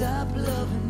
stop loving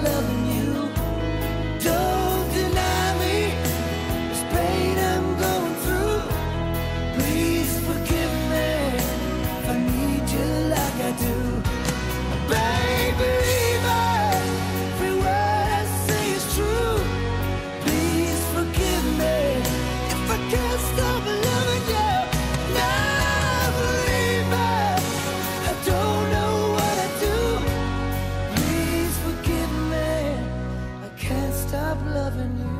can't stop loving you.